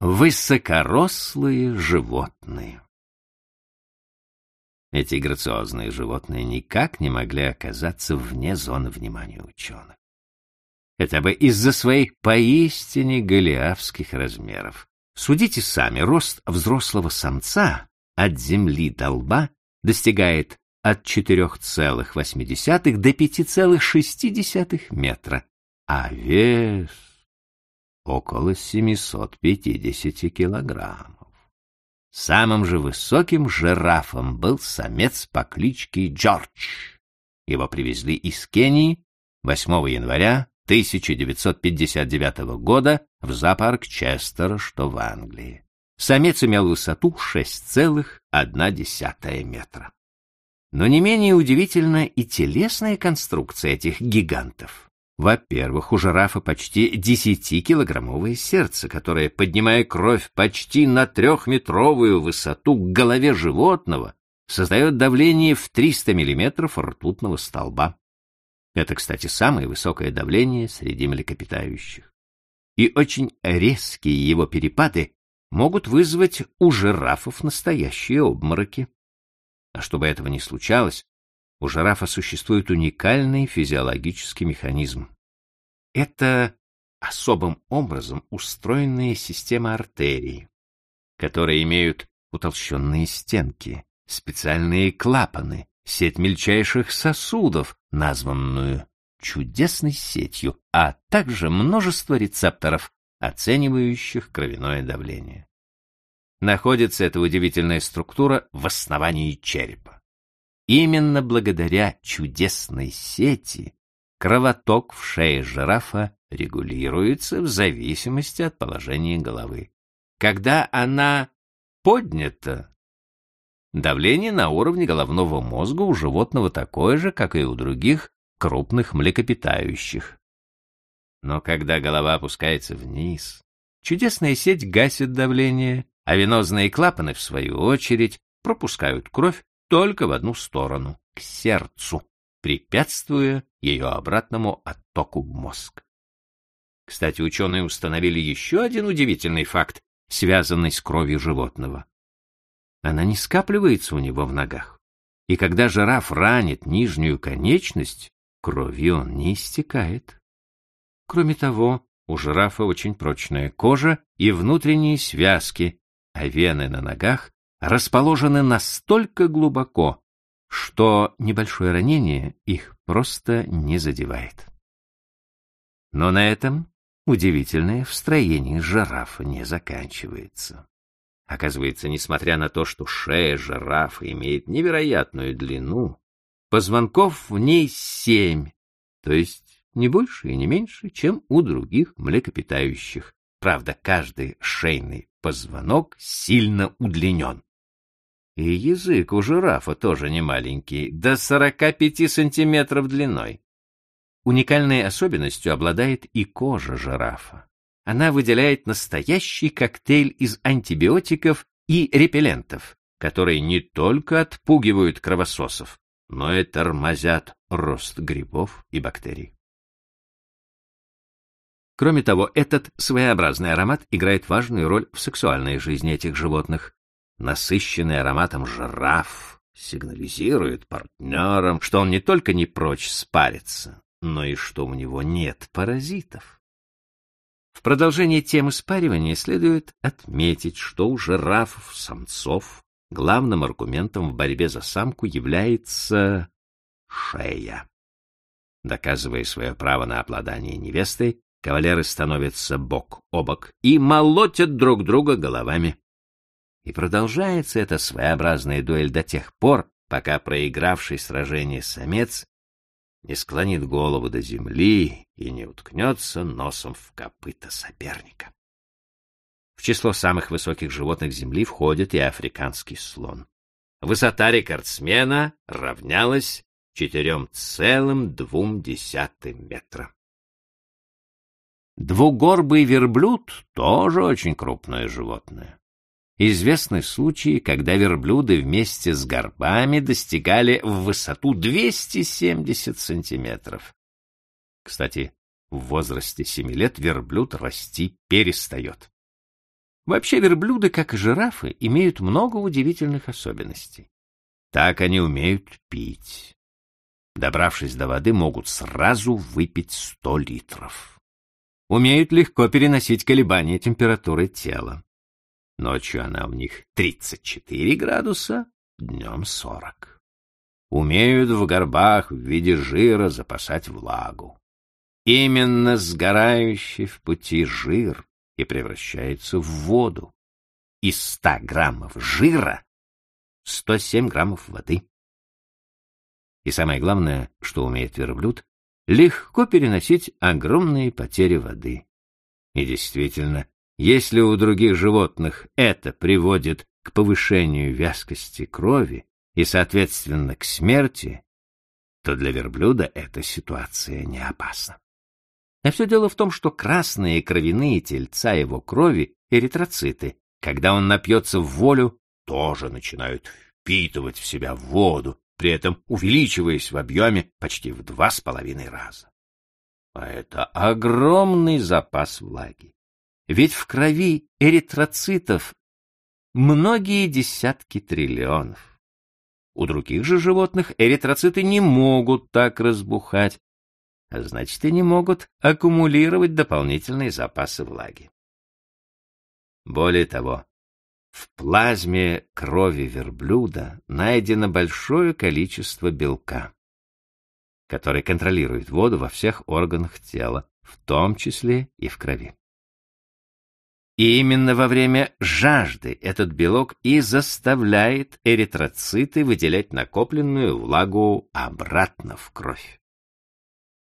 Высокорослые животные. Эти грациозные животные никак не могли оказаться вне зоны внимания ученых. Это бы из-за своих поистине голиафских размеров. Судите сами, рост взрослого самца от земли до лба достигает от 4,8 до 5,6 метра, а вес около 750 килограммов. Самым же высоким жирафом был самец по кличке Джордж. Его привезли из Кении 8 января 1959 года в зоопарк Честера, что в Англии. Самец имел высоту 6,1 метра. Но не менее удивительна и телесная конструкция этих гигантов. Во-первых, у жирафа почти 10-килограммовое сердце, которое, поднимая кровь почти на трехметровую высоту к голове животного, создает давление в 300 миллиметров ртутного столба. Это, кстати, самое высокое давление среди млекопитающих. И очень резкие его перепады могут вызвать у жирафов настоящие обмороки. А чтобы этого не случалось, у жирафа существует уникальный физиологический механизм. Это особым образом устроенная система артерий, которые имеют утолщенные стенки, специальные клапаны, сеть мельчайших сосудов, названную чудесной сетью, а также множество рецепторов, оценивающих кровяное давление. Находится эта удивительная структура в основании черепа. Именно благодаря чудесной сети кровоток в шее жирафа регулируется в зависимости от положения головы. Когда она поднята, давление на уровне головного мозга у животного такое же, как и у других крупных млекопитающих. Но когда голова опускается вниз, чудесная сеть гасит давление, а венозные клапаны, в свою очередь, пропускают кровь только в одну сторону, к сердцу, препятствуя ее обратному оттоку в мозг. Кстати, ученые установили еще один удивительный факт, связанный с кровью животного. Она не скапливается у него в ногах. И когда жираф ранит нижнюю конечность, кровью он не истекает. Кроме того, у жирафа очень прочная кожа и внутренние связки, а вены на ногах расположены настолько глубоко, что небольшое ранение их просто не задевает. Но на этом удивительное в строении жирафа не заканчивается. Оказывается, несмотря на то, что шея жирафа имеет невероятную длину, позвонков в ней семь, то есть не больше и не меньше, чем у других млекопитающих. Правда, каждый шейный позвонок сильно удлинен. И язык у жирафа тоже не маленький, до 45 сантиметров длиной. Уникальной особенностью обладает и кожа жирафа. Она выделяет настоящий коктейль из антибиотиков и репеллентов, которые не только отпугивают кровососов, но и тормозят рост грибов и бактерий. Кроме того, этот своеобразный аромат играет важную роль в сексуальной жизни этих животных насыщенный ароматом жираф, сигнализирует партнерам, что он не только не прочь спариться, но и что у него нет паразитов. В продолжение темы спаривания следует отметить, что у жирафов-самцов главным аргументом в борьбе за самку является шея. Доказывая свое право на обладание невестой, кавалеры становятся бок о бок и молотят друг друга головами. И продолжается эта своеобразная дуэль до тех пор, пока проигравший сражение самец не склонит голову до земли и не уткнется носом в копыта соперника. В число самых высоких животных Земли входит и африканский слон. Высота рекордсмена равнялась 4,2 метра. Двугорбый верблюд тоже очень крупное животное. Известны случаи, когда верблюды вместе с горбами достигали в высоту 270 сантиметров. Кстати, в возрасте 7 лет верблюд расти перестает. Вообще верблюды, как и жирафы, имеют много удивительных особенностей. Так они умеют пить. Добравшись до воды, могут сразу выпить сто литров. Умеют легко переносить колебания температуры тела. Ночью она у них 34 градуса, днем 40. Умеют в горбах в виде жира запасать влагу. Именно сгорающий в пути жир и превращается в воду. Из 100 граммов жира 107 граммов воды. И самое главное, что умеет верблюд, легко переносить огромные потери воды. И действительно, если у других животных это приводит к повышению вязкости крови и, соответственно, к смерти, то для верблюда эта ситуация не опасна. А все дело в том, что красные кровяные тельца его крови, эритроциты, когда он напьется в волю, тоже начинают впитывать в себя воду, при этом увеличиваясь в объеме почти в два с половиной раза. А это огромный запас влаги. Ведь в крови эритроцитов многие десятки триллионов. У других же животных эритроциты не могут так разбухать, а значит и не могут аккумулировать дополнительные запасы влаги. Более того, в плазме крови верблюда найдено большое количество белка, который контролирует воду во всех органах тела, в том числе и в крови. И именно во время жажды этот белок и заставляет эритроциты выделять накопленную влагу обратно в кровь.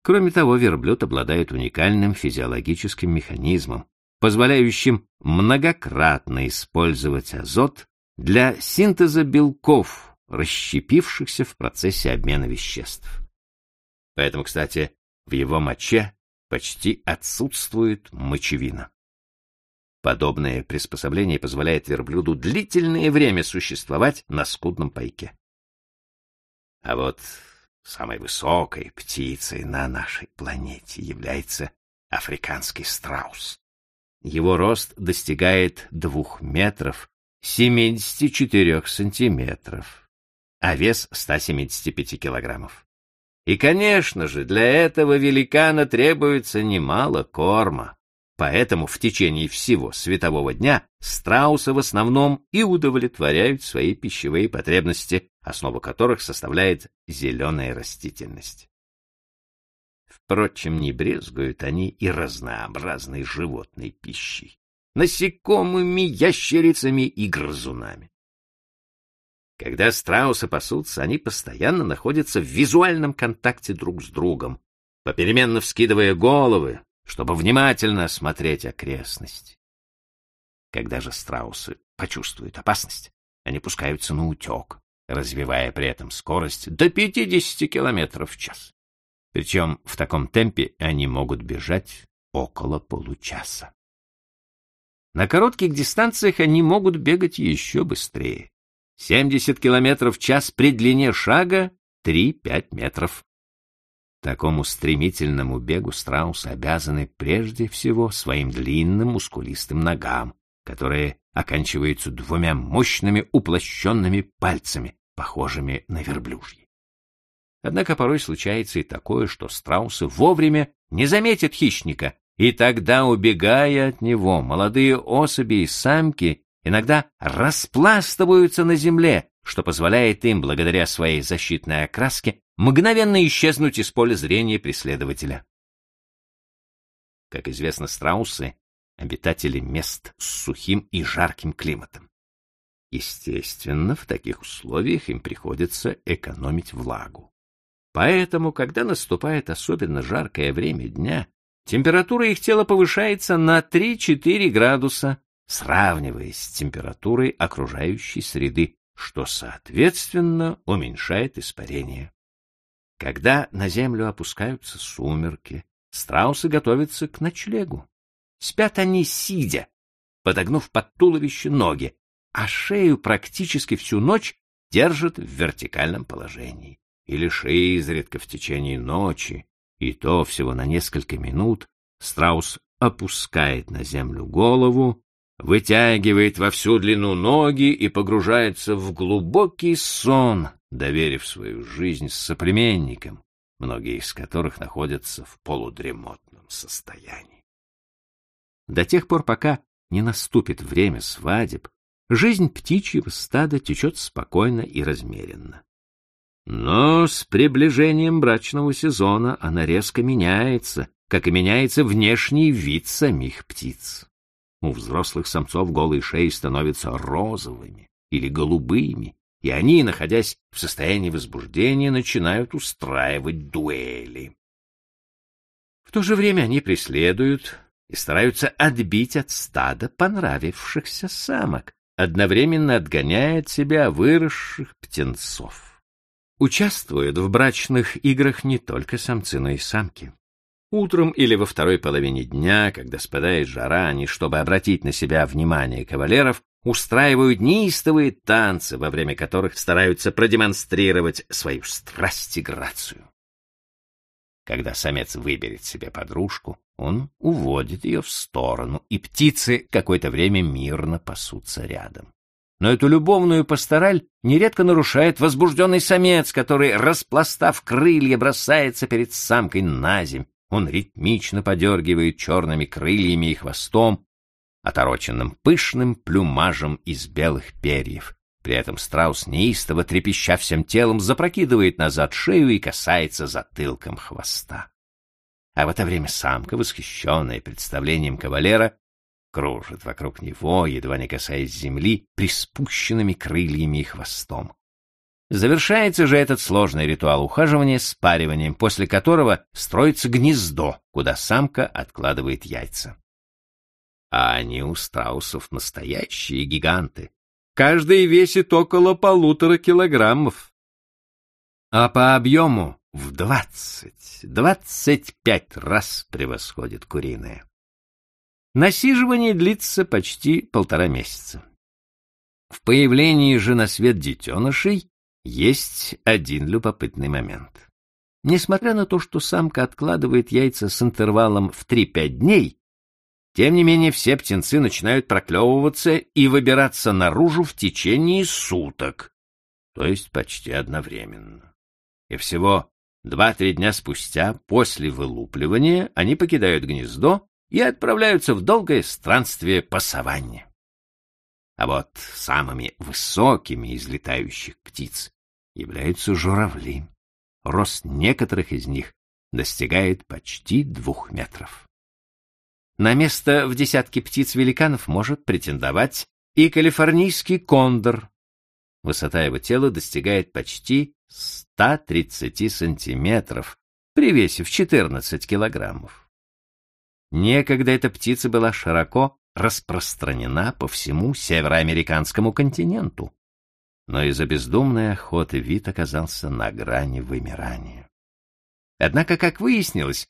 Кроме того, верблюд обладает уникальным физиологическим механизмом, позволяющим многократно использовать азот для синтеза белков, расщепившихся в процессе обмена веществ. Поэтому, кстати, в его моче почти отсутствует мочевина. Подобное приспособление позволяет верблюду длительное время существовать на скудном пайке. А вот самой высокой птицей на нашей планете является африканский страус. Его рост достигает двух метров 74 сантиметров, а вес 175 килограммов. И, конечно же, для этого великана требуется немало корма. Поэтому в течение всего светового дня страусы в основном и удовлетворяют свои пищевые потребности, основу которых составляет зеленая растительность. Впрочем, не брезгуют они и разнообразной животной пищей, насекомыми, ящерицами и грызунами. Когда страусы пасутся, они постоянно находятся в визуальном контакте друг с другом, попеременно вскидывая головы, чтобы внимательно осмотреть окрестности. Когда же страусы почувствуют опасность, они пускаются на утек, развивая при этом скорость до 50 километров в час. Причем в таком темпе они могут бежать около получаса. На коротких дистанциях они могут бегать еще быстрее. 70 километров в час при длине шага 3-5 метров. Такому стремительному бегу страусы обязаны прежде всего своим длинным мускулистым ногам, которые оканчиваются двумя мощными уплощенными пальцами, похожими на верблюжьи. Однако порой случается и такое, что страусы вовремя не заметят хищника, и тогда, убегая от него, молодые особи и самки иногда распластываются на земле, что позволяет им, благодаря своей защитной окраске, мгновенно исчезнуть из поля зрения преследователя. Как известно, страусы — обитатели мест с сухим и жарким климатом. Естественно, в таких условиях им приходится экономить влагу. Поэтому, когда наступает особенно жаркое время дня, температура их тела повышается на 3-4 градуса, сравниваясь с температурой окружающей среды, что, соответственно, уменьшает испарение. Когда на землю опускаются сумерки, страусы готовятся к ночлегу. Спят они сидя, подогнув под туловище ноги, а шею практически всю ночь держат в вертикальном положении и лишь изредка в течение ночи, и то всего на несколько минут, страус опускает на землю голову, вытягивает во всю длину ноги и погружается в глубокий сон, доверив свою жизнь соплеменникам, многие из которых находятся в полудремотном состоянии. До тех пор, пока не наступит время свадеб, жизнь птичьего стада течет спокойно и размеренно. Но с приближением брачного сезона она резко меняется, как и меняется внешний вид самих птиц. У взрослых самцов голые шеи становятся розовыми или голубыми, и они, находясь в состоянии возбуждения, начинают устраивать дуэли. В то же время они преследуют и стараются отбить от стада понравившихся самок, одновременно отгоняя от себя выросших птенцов. Участвуют в брачных играх не только самцы, но и самки. Утром или во второй половине дня, когда спадает жара, они, чтобы обратить на себя внимание кавалеров, устраивают неистовые танцы, во время которых стараются продемонстрировать свою страсть и грацию. Когда самец выберет себе подружку, он уводит ее в сторону, и птицы какое-то время мирно пасутся рядом. Но эту любовную пастораль нередко нарушает возбужденный самец, который, распластав крылья, бросается перед самкой на земь. Он ритмично подергивает черными крыльями и хвостом, отороченным пышным плюмажем из белых перьев. При этом страус неистово, трепеща всем телом, запрокидывает назад шею и касается затылком хвоста. А в это время самка, восхищенная представлением кавалера, кружит вокруг него, едва не касаясь земли, приспущенными крыльями и хвостом. Завершается же этот сложный ритуал ухаживания спариванием, после которого строится гнездо, куда самка откладывает яйца. А они у страусов настоящие гиганты. Каждый весит около полутора килограммов. А по объему в двадцать, двадцать пять раз превосходит куриное. Насиживание длится почти полтора месяца. В появлении же на свет детенышей есть один любопытный момент. Несмотря на то, что самка откладывает яйца с интервалом в 3-5 дней, тем не менее, все птенцы начинают проклевываться и выбираться наружу в течение суток, то есть почти одновременно. И всего два-три дня спустя, после вылупливания, они покидают гнездо и отправляются в долгое странствие по саванне. А вот самыми высокими из летающих птиц являются журавли. Рост некоторых из них достигает почти двух метров. На место в десятке птиц-великанов может претендовать и калифорнийский кондор. Высота его тела достигает почти 130 сантиметров при весе в 14 килограммов. Некогда эта птица была широко распространена по всему североамериканскому континенту, но из-за бездумной охоты вид оказался на грани вымирания. Однако, как выяснилось,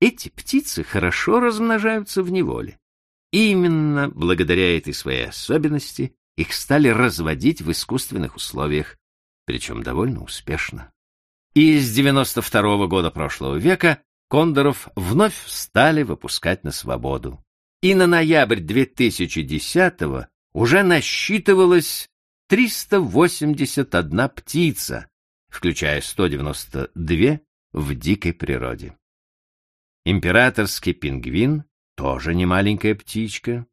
эти птицы хорошо размножаются в неволе. Именно благодаря этой своей особенности их стали разводить в искусственных условиях, причем довольно успешно. И с 92 -го года прошлого века кондоров вновь стали выпускать на свободу. И на ноябрь 2010 уже насчитывалось 381 птица, включая 192 в дикой природе. Императорский пингвин тоже не маленькая птичка.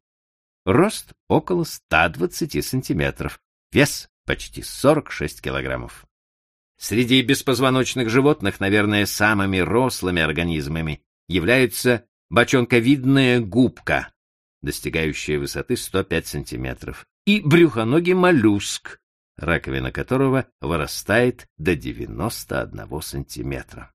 Рост около 120 сантиметров, вес почти 46 килограммов. Среди беспозвоночных животных, наверное, самыми рослыми организмами являются бочонковидная губка, достигающая высоты 105 сантиметров, и брюхоногий моллюск, раковина которого вырастает до 91 сантиметра.